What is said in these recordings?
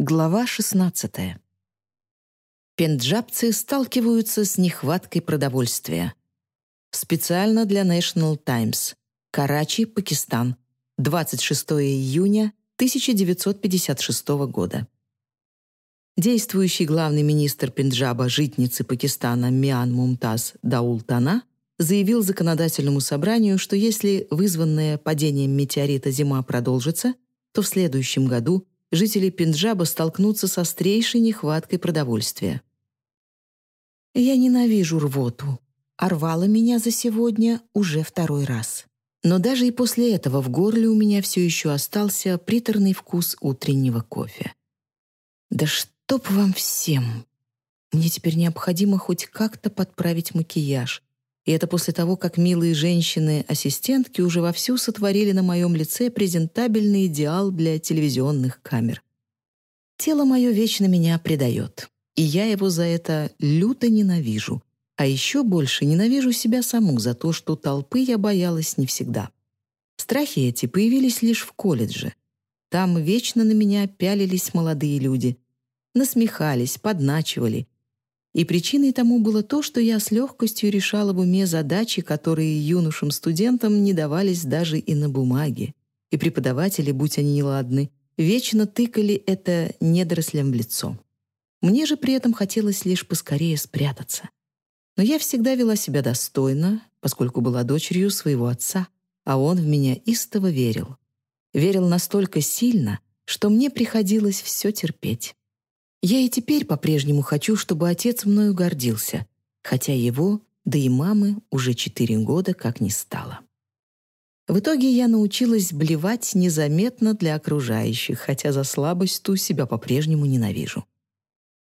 Глава 16. Пенджабцы сталкиваются с нехваткой продовольствия. Специально для National Times. Карачи, Пакистан. 26 июня 1956 года. Действующий главный министр Пенджаба, житницы Пакистана Миан Мумтаз Даул Тана заявил законодательному собранию, что если вызванная падением метеорита зима продолжится, то в следующем году жители Пенджаба столкнутся с острейшей нехваткой продовольствия. Я ненавижу рвоту, а рвала меня за сегодня уже второй раз. Но даже и после этого в горле у меня все еще остался приторный вкус утреннего кофе. Да чтоб вам всем! Мне теперь необходимо хоть как-то подправить макияж, и это после того, как милые женщины-ассистентки уже вовсю сотворили на моем лице презентабельный идеал для телевизионных камер. Тело мое вечно меня предает, и я его за это люто ненавижу. А еще больше ненавижу себя саму за то, что толпы я боялась не всегда. Страхи эти появились лишь в колледже. Там вечно на меня пялились молодые люди. Насмехались, подначивали — и причиной тому было то, что я с легкостью решала в уме задачи, которые юношам-студентам не давались даже и на бумаге. И преподаватели, будь они неладны, вечно тыкали это недорослям в лицо. Мне же при этом хотелось лишь поскорее спрятаться. Но я всегда вела себя достойно, поскольку была дочерью своего отца, а он в меня истово верил. Верил настолько сильно, что мне приходилось все терпеть. Я и теперь по-прежнему хочу, чтобы отец мною гордился, хотя его, да и мамы, уже четыре года как не стало. В итоге я научилась блевать незаметно для окружающих, хотя за слабость ту себя по-прежнему ненавижу.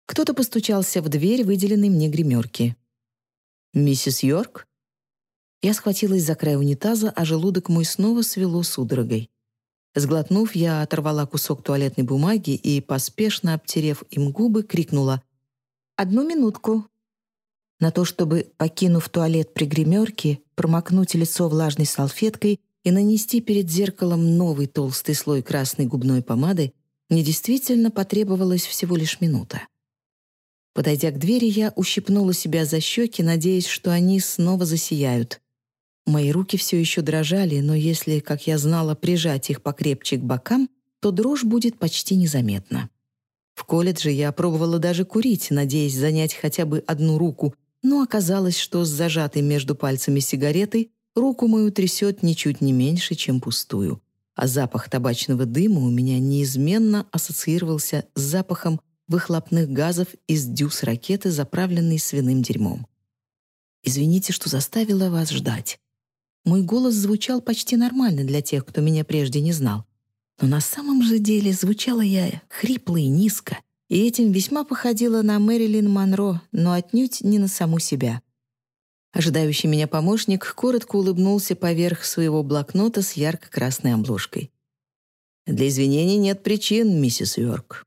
Кто-то постучался в дверь выделенной мне гримерки. «Миссис Йорк?» Я схватилась за край унитаза, а желудок мой снова свело судорогой. Сглотнув, я оторвала кусок туалетной бумаги и, поспешно обтерев им губы, крикнула «Одну минутку». На то, чтобы, покинув туалет при гримерке, промокнуть лицо влажной салфеткой и нанести перед зеркалом новый толстый слой красной губной помады, мне действительно потребовалась всего лишь минута. Подойдя к двери, я ущипнула себя за щеки, надеясь, что они снова засияют. Мои руки все еще дрожали, но если, как я знала, прижать их покрепче к бокам, то дрожь будет почти незаметна. В колледже я пробовала даже курить, надеясь занять хотя бы одну руку, но оказалось, что с зажатой между пальцами сигаретой руку мою трясет ничуть не меньше, чем пустую. А запах табачного дыма у меня неизменно ассоциировался с запахом выхлопных газов из дюз ракеты, заправленной свиным дерьмом. «Извините, что заставила вас ждать. Мой голос звучал почти нормально для тех, кто меня прежде не знал. Но на самом же деле звучала я хрипло и низко, и этим весьма походила на Мэрилин Монро, но отнюдь не на саму себя. Ожидающий меня помощник коротко улыбнулся поверх своего блокнота с ярко-красной обложкой. «Для извинений нет причин, миссис Йорк».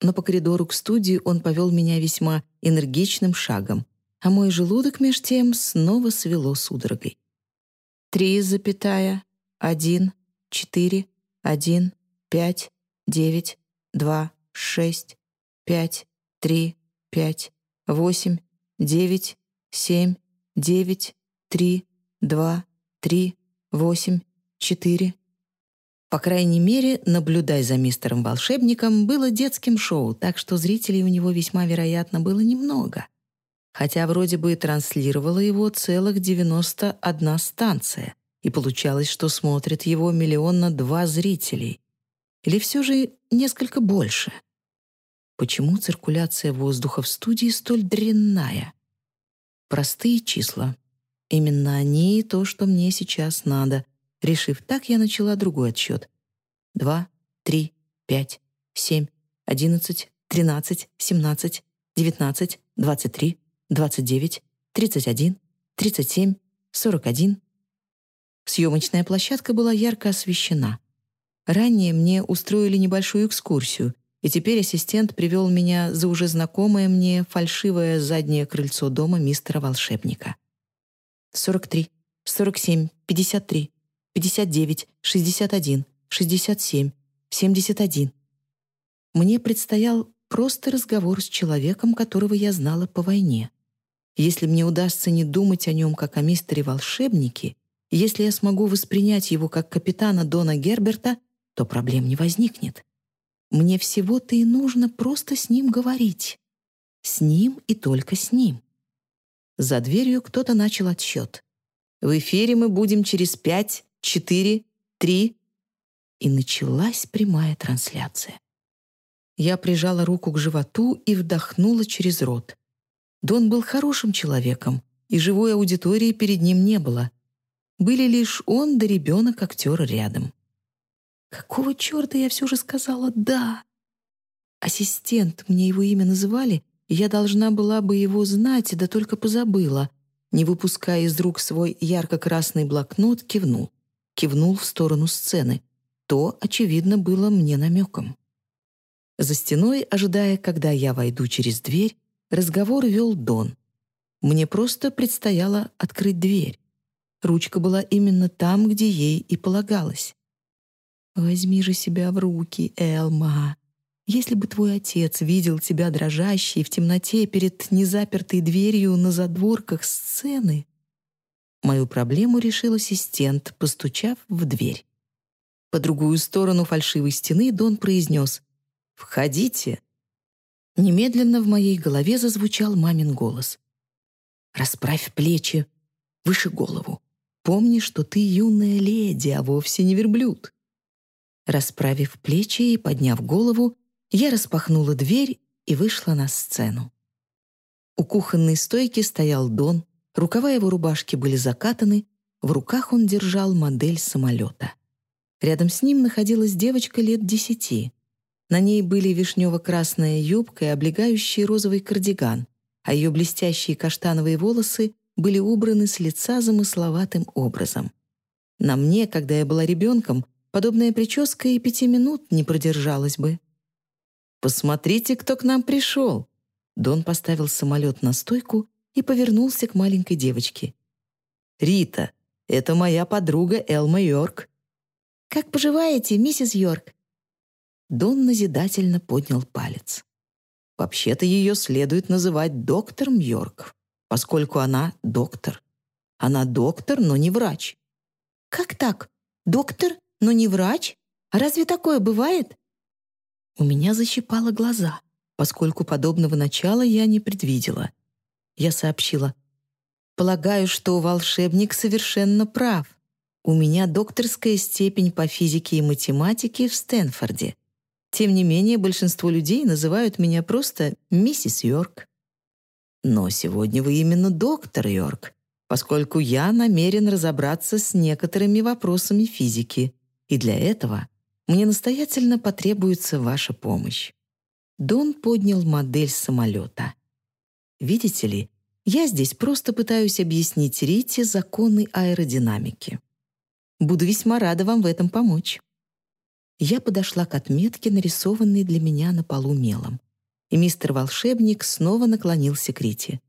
Но по коридору к студии он повел меня весьма энергичным шагом, а мой желудок меж тем снова свело судорогой три запятая один четыре один пять девять два шесть пять три пять восемь девять семь девять три два три восемь четыре. По крайней мере, наблюдай за мистером-волшебником было детским шоу, так что зрителей у него весьма вероятно было немного хотя вроде бы и транслировала его целых 91 станция, и получалось, что смотрит его миллион два зрителей. Или все же несколько больше. Почему циркуляция воздуха в студии столь дрянная? Простые числа. Именно они и то, что мне сейчас надо. Решив так, я начала другой отсчет. Два, три, пять, семь, одиннадцать, тринадцать, семнадцать, девятнадцать, двадцать три, 29, 31, 37, 41. Съемочная площадка была ярко освещена. Ранее мне устроили небольшую экскурсию, и теперь ассистент привел меня за уже знакомое мне фальшивое заднее крыльцо дома мистера-волшебника. 43, 47, 53, 59, 61, 67, 71. Мне предстоял просто разговор с человеком, которого я знала по войне. Если мне удастся не думать о нем как о мистере-волшебнике, если я смогу воспринять его как капитана Дона Герберта, то проблем не возникнет. Мне всего-то и нужно просто с ним говорить. С ним и только с ним. За дверью кто-то начал отсчет. В эфире мы будем через пять, четыре, три. И началась прямая трансляция. Я прижала руку к животу и вдохнула через рот. Дон был хорошим человеком, и живой аудитории перед ним не было. Были лишь он да ребенок-актер рядом. Какого черта я все же сказала «да»? Ассистент, мне его имя называли, и я должна была бы его знать, да только позабыла. Не выпуская из рук свой ярко-красный блокнот, кивнул. Кивнул в сторону сцены. То, очевидно, было мне намеком. За стеной, ожидая, когда я войду через дверь, разговор вел Дон. Мне просто предстояло открыть дверь. Ручка была именно там, где ей и полагалось. Возьми же себя в руки, Элма. Если бы твой отец видел тебя дрожащей в темноте перед незапертой дверью на задворках сцены... Мою проблему решил ассистент, постучав в дверь. По другую сторону фальшивой стены Дон произнес «Входите». Немедленно в моей голове зазвучал мамин голос. «Расправь плечи, выше голову. Помни, что ты юная леди, а вовсе не верблюд». Расправив плечи и подняв голову, я распахнула дверь и вышла на сцену. У кухонной стойки стоял Дон, рукава его рубашки были закатаны, в руках он держал модель самолета. Рядом с ним находилась девочка лет десяти. На ней были вишнево-красная юбка и облегающий розовый кардиган, а ее блестящие каштановые волосы были убраны с лица замысловатым образом. На мне, когда я была ребенком, Подобная прическа и пяти минут не продержалась бы. «Посмотрите, кто к нам пришел!» Дон поставил самолет на стойку и повернулся к маленькой девочке. «Рита, это моя подруга Элма Йорк». «Как поживаете, миссис Йорк?» Дон назидательно поднял палец. Вообще-то ее следует называть доктором Йорк, поскольку она доктор. Она доктор, но не врач. «Как так? Доктор, но не врач? Разве такое бывает?» У меня защипало глаза, поскольку подобного начала я не предвидела. Я сообщила. «Полагаю, что волшебник совершенно прав. У меня докторская степень по физике и математике в Стэнфорде. Тем не менее, большинство людей называют меня просто миссис Йорк. Но сегодня вы именно доктор Йорк, поскольку я намерен разобраться с некоторыми вопросами физики. И для этого мне настоятельно потребуется ваша помощь. Дон поднял модель самолета. Видите ли, я здесь просто пытаюсь объяснить Рите законы аэродинамики. Буду весьма рада вам в этом помочь. Я подошла к отметке, нарисованной для меня на полу мелом, и мистер-волшебник снова наклонился к Рите.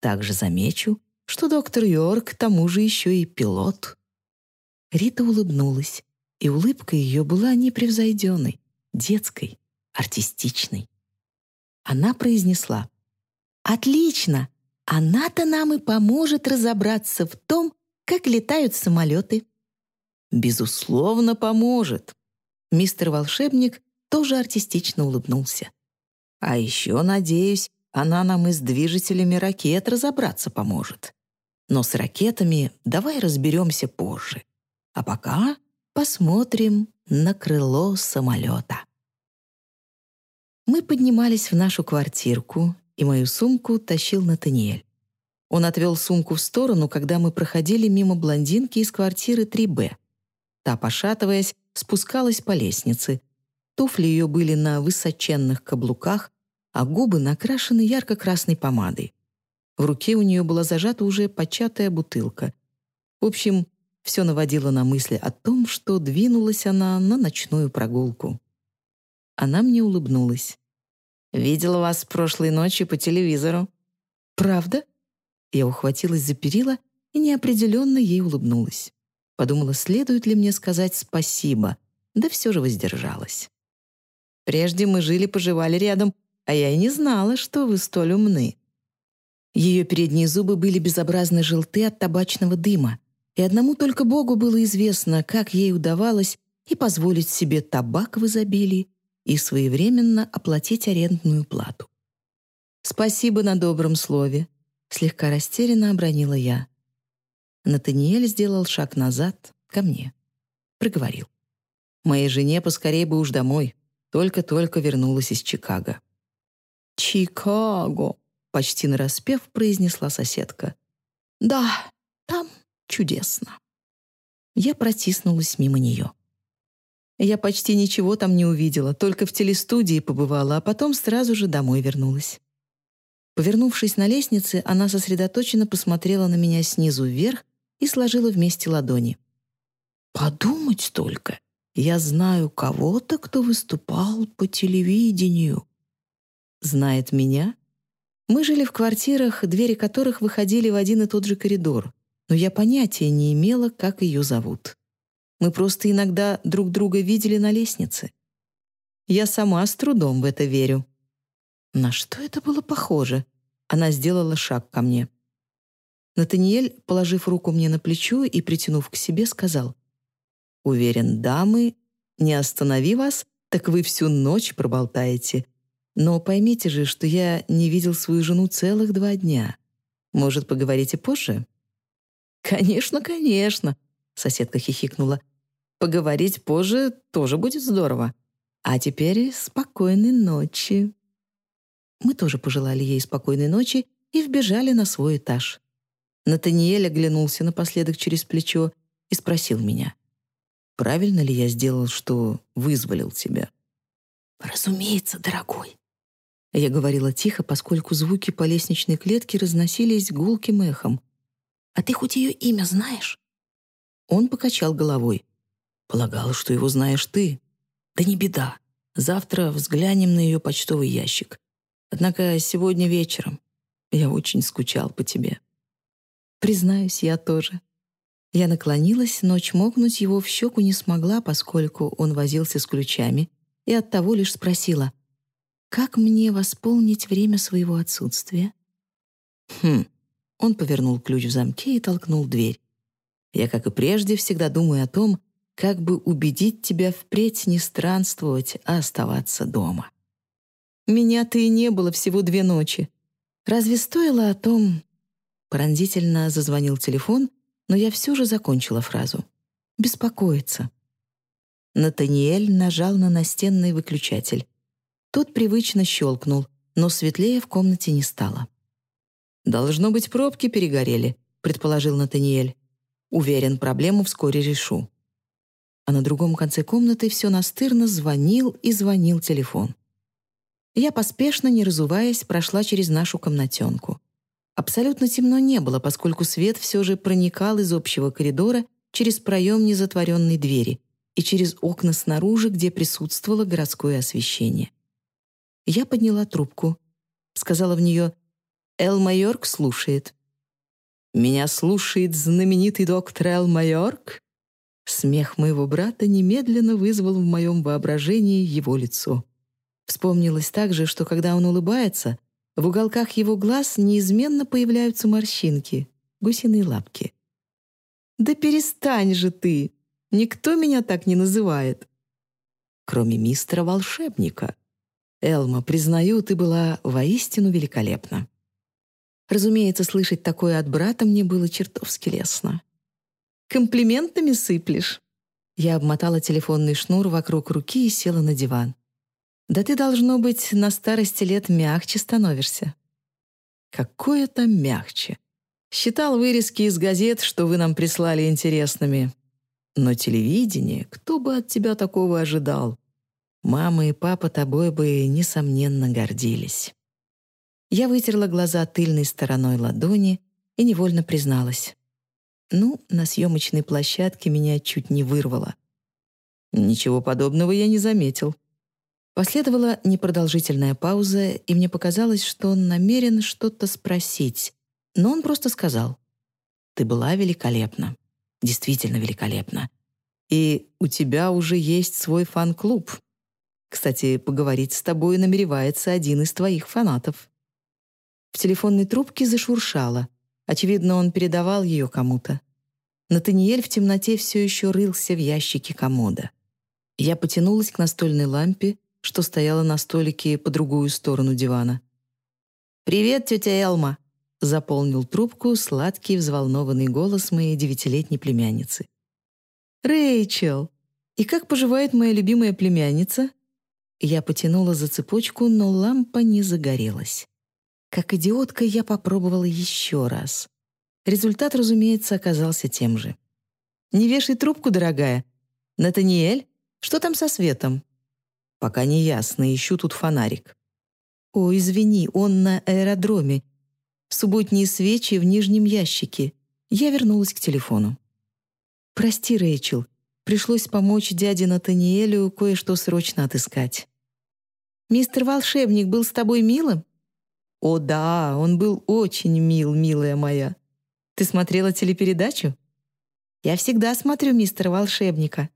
Также замечу, что доктор Йорк к тому же еще и пилот. Рита улыбнулась, и улыбка ее была непревзойденной, детской, артистичной. Она произнесла «Отлично! Она-то нам и поможет разобраться в том, как летают самолеты». «Безусловно, поможет». Мистер Волшебник тоже артистично улыбнулся. «А еще, надеюсь, она нам и с движителями ракет разобраться поможет. Но с ракетами давай разберемся позже. А пока посмотрим на крыло самолета. Мы поднимались в нашу квартирку, и мою сумку тащил Натаниэль. Он отвел сумку в сторону, когда мы проходили мимо блондинки из квартиры 3Б. Та, пошатываясь, спускалась по лестнице. Туфли ее были на высоченных каблуках, а губы накрашены ярко-красной помадой. В руке у нее была зажата уже початая бутылка. В общем, все наводило на мысли о том, что двинулась она на ночную прогулку. Она мне улыбнулась. «Видела вас прошлой ночью по телевизору». «Правда?» Я ухватилась за перила и неопределенно ей улыбнулась. Подумала, следует ли мне сказать спасибо, да все же воздержалась. Прежде мы жили-поживали рядом, а я и не знала, что вы столь умны». Ее передние зубы были безобразно желты от табачного дыма, и одному только Богу было известно, как ей удавалось и позволить себе табак в изобилии, и своевременно оплатить арендную плату. «Спасибо на добром слове», — слегка растерянно обронила я. Натаниэль сделал шаг назад, ко мне. Проговорил. «Моей жене поскорее бы уж домой. Только-только вернулась из Чикаго». «Чикаго», — почти нараспев произнесла соседка. «Да, там чудесно». Я протиснулась мимо нее. Я почти ничего там не увидела, только в телестудии побывала, а потом сразу же домой вернулась. Повернувшись на лестнице, она сосредоточенно посмотрела на меня снизу вверх и сложила вместе ладони. «Подумать только! Я знаю кого-то, кто выступал по телевидению». «Знает меня?» Мы жили в квартирах, двери которых выходили в один и тот же коридор, но я понятия не имела, как ее зовут. Мы просто иногда друг друга видели на лестнице. Я сама с трудом в это верю. На что это было похоже? Она сделала шаг ко мне. Натаниэль, положив руку мне на плечо и притянув к себе, сказал, «Уверен, дамы, не останови вас, так вы всю ночь проболтаете. Но поймите же, что я не видел свою жену целых два дня. Может, поговорите позже?» «Конечно, конечно», — соседка хихикнула. Поговорить позже тоже будет здорово. А теперь спокойной ночи». Мы тоже пожелали ей спокойной ночи и вбежали на свой этаж. Натаниэль оглянулся напоследок через плечо и спросил меня, «Правильно ли я сделал, что вызволил тебя?» «Разумеется, дорогой». Я говорила тихо, поскольку звуки по лестничной клетке разносились гулким эхом. «А ты хоть ее имя знаешь?» Он покачал головой. Полагала, что его знаешь ты. Да не беда. Завтра взглянем на ее почтовый ящик. Однако сегодня вечером я очень скучал по тебе. Признаюсь, я тоже. Я наклонилась, но чмокнуть его в щеку не смогла, поскольку он возился с ключами, и оттого лишь спросила, «Как мне восполнить время своего отсутствия?» «Хм». Он повернул ключ в замке и толкнул дверь. «Я, как и прежде, всегда думаю о том, как бы убедить тебя впредь не странствовать, а оставаться дома. Меня-то и не было всего две ночи. Разве стоило о том... Пронзительно зазвонил телефон, но я все же закончила фразу. «Беспокоиться». Натаниэль нажал на настенный выключатель. Тот привычно щелкнул, но светлее в комнате не стало. «Должно быть, пробки перегорели», — предположил Натаниэль. «Уверен, проблему вскоре решу» а на другом конце комнаты все настырно звонил и звонил телефон. Я поспешно, не разуваясь, прошла через нашу комнатенку. Абсолютно темно не было, поскольку свет все же проникал из общего коридора через проем незатворенной двери и через окна снаружи, где присутствовало городское освещение. Я подняла трубку, сказала в нее «Эл Майорк слушает». «Меня слушает знаменитый доктор Эл Майорк?» Смех моего брата немедленно вызвал в моем воображении его лицо. Вспомнилось также, что когда он улыбается, в уголках его глаз неизменно появляются морщинки, гусиные лапки. «Да перестань же ты! Никто меня так не называет!» Кроме мистера волшебника. Элма, признаю, ты была воистину великолепна. Разумеется, слышать такое от брата мне было чертовски лестно. Комплиментами сыплешь?» Я обмотала телефонный шнур вокруг руки и села на диван. «Да ты, должно быть, на старости лет мягче становишься». «Какое там мягче?» Считал вырезки из газет, что вы нам прислали интересными. Но телевидение, кто бы от тебя такого ожидал? Мама и папа тобой бы, несомненно, гордились. Я вытерла глаза тыльной стороной ладони и невольно призналась. Ну, на съемочной площадке меня чуть не вырвало. Ничего подобного я не заметил. Последовала непродолжительная пауза, и мне показалось, что он намерен что-то спросить. Но он просто сказал, «Ты была великолепна, действительно великолепна. И у тебя уже есть свой фан-клуб. Кстати, поговорить с тобой намеревается один из твоих фанатов». В телефонной трубке зашуршало. Очевидно, он передавал ее кому-то. Натаниэль в темноте все еще рылся в ящике комода. Я потянулась к настольной лампе, что стояла на столике по другую сторону дивана. «Привет, тетя Элма!» — заполнил трубку сладкий взволнованный голос моей девятилетней племянницы. «Рэйчел! И как поживает моя любимая племянница?» Я потянула за цепочку, но лампа не загорелась. Как идиотка я попробовала еще раз. Результат, разумеется, оказался тем же. «Не вешай трубку, дорогая. Натаниэль, что там со светом?» «Пока не ясно, ищу тут фонарик». «О, извини, он на аэродроме. Субботние свечи в нижнем ящике». Я вернулась к телефону. «Прости, Рэйчел, пришлось помочь дяде Натаниэлю кое-что срочно отыскать». «Мистер Волшебник был с тобой милым?» «О да, он был очень мил, милая моя. Ты смотрела телепередачу?» «Я всегда смотрю мистера Волшебника.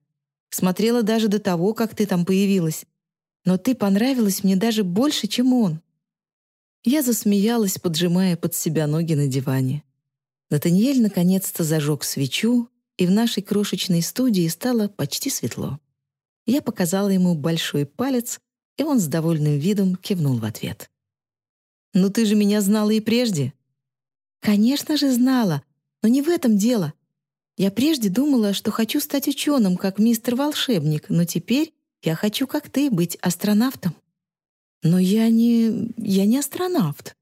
Смотрела даже до того, как ты там появилась. Но ты понравилась мне даже больше, чем он». Я засмеялась, поджимая под себя ноги на диване. Натаниэль наконец-то зажег свечу, и в нашей крошечной студии стало почти светло. Я показала ему большой палец, и он с довольным видом кивнул в ответ. «Ну ты же меня знала и прежде». «Конечно же знала, но не в этом дело. Я прежде думала, что хочу стать ученым, как мистер Волшебник, но теперь я хочу, как ты, быть астронавтом». «Но я не... я не астронавт».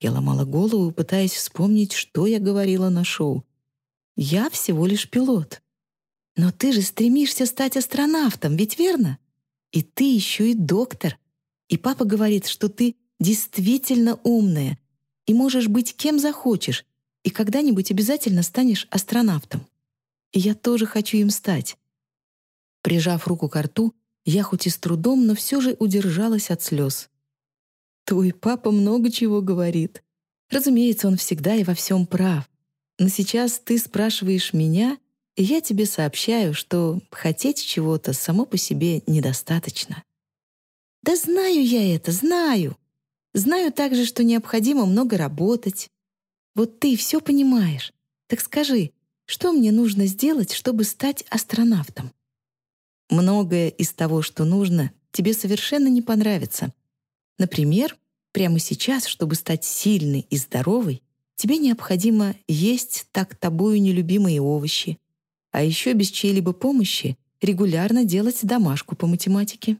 Я ломала голову, пытаясь вспомнить, что я говорила на шоу. «Я всего лишь пилот». «Но ты же стремишься стать астронавтом, ведь верно? И ты еще и доктор. И папа говорит, что ты действительно умная и можешь быть кем захочешь, и когда-нибудь обязательно станешь астронавтом. И я тоже хочу им стать». Прижав руку к рту, я хоть и с трудом, но все же удержалась от слез. «Твой папа много чего говорит. Разумеется, он всегда и во всем прав. Но сейчас ты спрашиваешь меня, и я тебе сообщаю, что хотеть чего-то само по себе недостаточно». «Да знаю я это, знаю!» Знаю также, что необходимо много работать. Вот ты все понимаешь. Так скажи, что мне нужно сделать, чтобы стать астронавтом? Многое из того, что нужно, тебе совершенно не понравится. Например, прямо сейчас, чтобы стать сильной и здоровой, тебе необходимо есть так тобою нелюбимые овощи, а еще без чьей-либо помощи регулярно делать домашку по математике.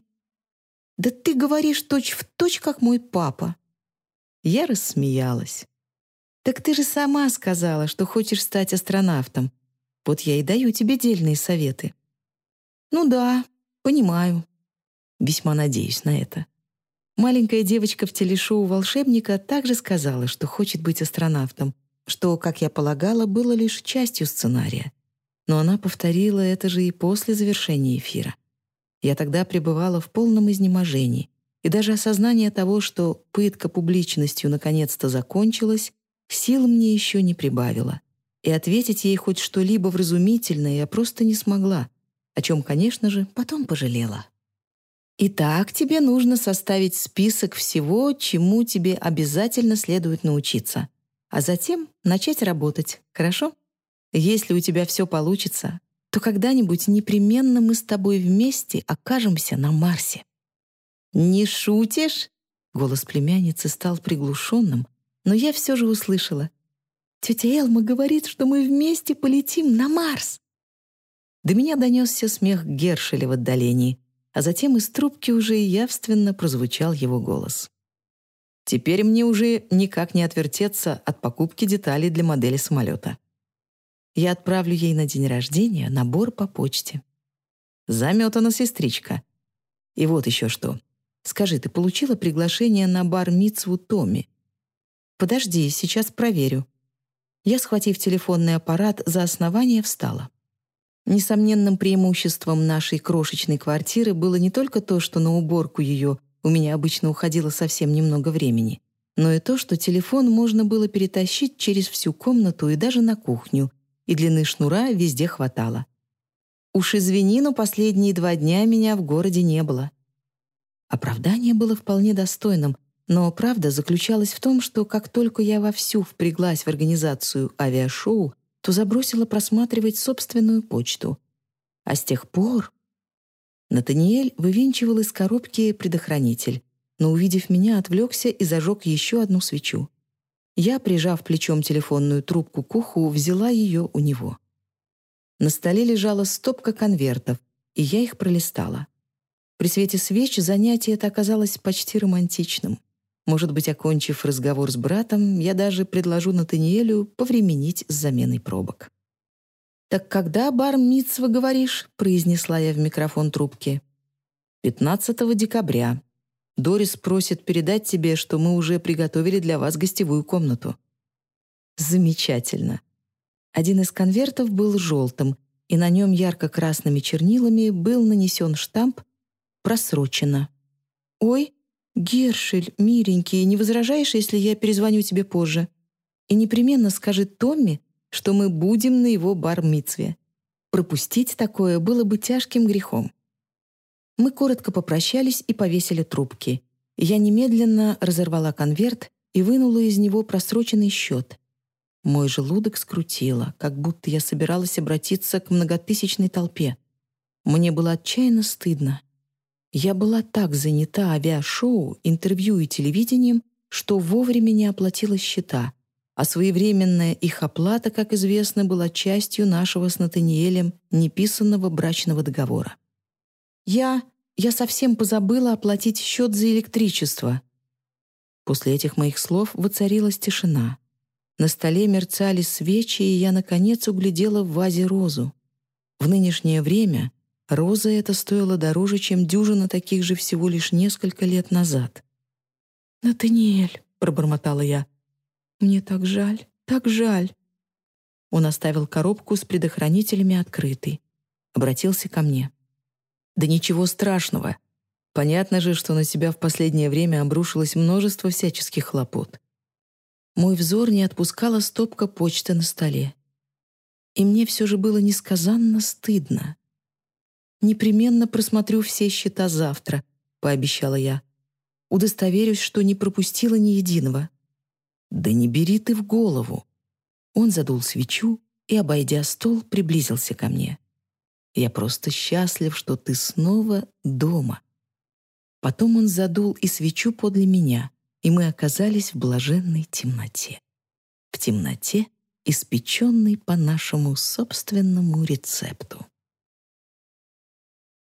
«Да ты говоришь точь-в-точь, точь, как мой папа». Я рассмеялась. «Так ты же сама сказала, что хочешь стать астронавтом. Вот я и даю тебе дельные советы». «Ну да, понимаю. Весьма надеюсь на это». Маленькая девочка в телешоу «Волшебника» также сказала, что хочет быть астронавтом, что, как я полагала, было лишь частью сценария. Но она повторила это же и после завершения эфира. Я тогда пребывала в полном изнеможении, и даже осознание того, что пытка публичностью наконец-то закончилась, сил мне еще не прибавило. И ответить ей хоть что-либо вразумительное я просто не смогла, о чем, конечно же, потом пожалела. Итак, тебе нужно составить список всего, чему тебе обязательно следует научиться, а затем начать работать, хорошо? Если у тебя все получится, то когда-нибудь непременно мы с тобой вместе окажемся на Марсе». «Не шутишь?» Голос племянницы стал приглушенным, но я все же услышала. «Тетя Элма говорит, что мы вместе полетим на Марс!» До меня донесся смех Гершеля в отдалении, а затем из трубки уже явственно прозвучал его голос. Теперь мне уже никак не отвертеться от покупки деталей для модели самолета. Я отправлю ей на день рождения набор по почте. Заметана сестричка. И вот еще что. Скажи, ты получила приглашение на бар Мицву Томи? Подожди, сейчас проверю. Я, схватив телефонный аппарат за основание, встала. Несомненным преимуществом нашей крошечной квартиры было не только то, что на уборку ее у меня обычно уходило совсем немного времени, но и то, что телефон можно было перетащить через всю комнату и даже на кухню, и длины шнура везде хватало. Уж извини, но последние два дня меня в городе не было. Оправдание было вполне достойным, но правда заключалась в том, что как только я вовсю впряглась в организацию авиашоу, то забросила просматривать собственную почту. А с тех пор... Натаниэль вывинчивал из коробки предохранитель, но, увидев меня, отвлекся и зажег еще одну свечу. Я, прижав плечом телефонную трубку к уху, взяла ее у него. На столе лежала стопка конвертов, и я их пролистала. При свете свеч занятие это оказалось почти романтичным. Может быть, окончив разговор с братом, я даже предложу Натаниэлю повременить с заменой пробок. «Так когда бар Митцва, говоришь?» — произнесла я в микрофон трубки. «15 декабря. Дорис просит передать тебе, что мы уже приготовили для вас гостевую комнату». «Замечательно. Один из конвертов был желтым, и на нем ярко-красными чернилами был нанесен штамп «Просрочено». «Ой, Гершель, миленький, не возражаешь, если я перезвоню тебе позже? И непременно скажи Томми, что мы будем на его бар-мицве. Пропустить такое было бы тяжким грехом». Мы коротко попрощались и повесили трубки. Я немедленно разорвала конверт и вынула из него просроченный счет — мой желудок скрутило, как будто я собиралась обратиться к многотысячной толпе. Мне было отчаянно стыдно. Я была так занята авиашоу, интервью и телевидением, что вовремя не оплатила счета, а своевременная их оплата, как известно, была частью нашего с Натаниэлем неписанного брачного договора. Я... я совсем позабыла оплатить счет за электричество. После этих моих слов воцарилась тишина. На столе мерцали свечи, и я, наконец, углядела в вазе розу. В нынешнее время роза эта стоила дороже, чем дюжина таких же всего лишь несколько лет назад. «Натаниэль», — пробормотала я, — «мне так жаль, так жаль». Он оставил коробку с предохранителями открытой. Обратился ко мне. «Да ничего страшного. Понятно же, что на себя в последнее время обрушилось множество всяческих хлопот. Мой взор не отпускала стопка почты на столе. И мне все же было несказанно стыдно. «Непременно просмотрю все счета завтра», — пообещала я. «Удостоверюсь, что не пропустила ни единого». «Да не бери ты в голову». Он задул свечу и, обойдя стол, приблизился ко мне. «Я просто счастлив, что ты снова дома». Потом он задул и свечу подле меня — и мы оказались в блаженной темноте. В темноте, испеченной по нашему собственному рецепту.